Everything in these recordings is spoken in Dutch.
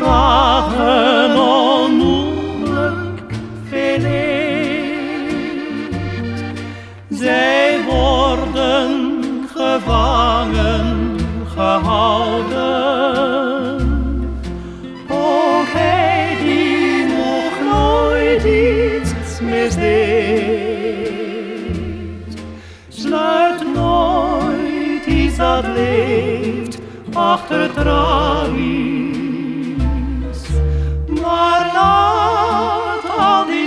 dragen onnoemelijk veel leed. Zij worden gevangen gehouden. Ook hij die nog nooit iets misdeed, sluit nooit iets dat leeft achter tralies.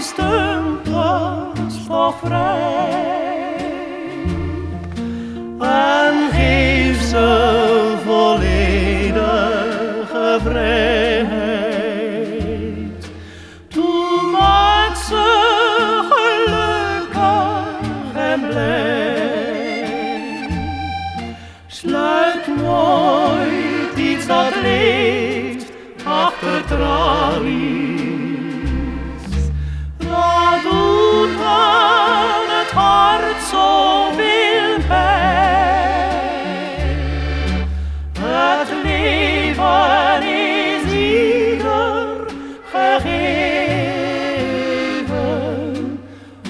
Stempels toch vrij en geef ze volledige vrijheid. Toen maak ze gelukkig en blij. Zoveel pijn. Het leven is ieder gegeven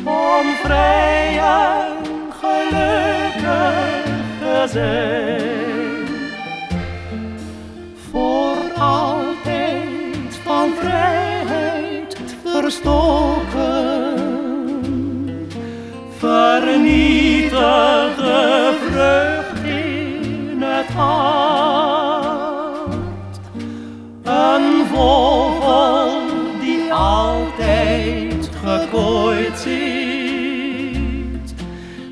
om vrij en gelukkig te zijn. Voor altijd van vrijheid verstoken, hart. Een vogel die altijd gekooid zit,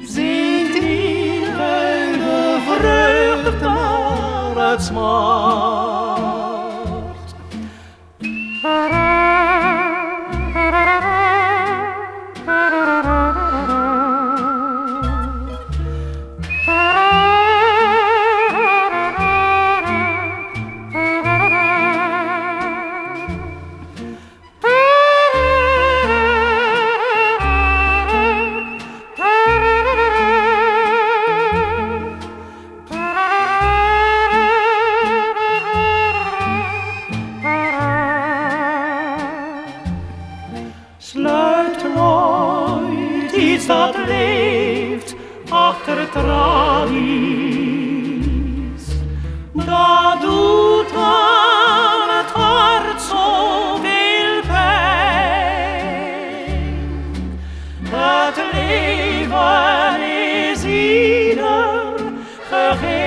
zingt in de vrucht naar het smart. steeds dat leeft achter tralies. Dat doet aan het hart zoveel pijn. Het leven is ieder gegeven.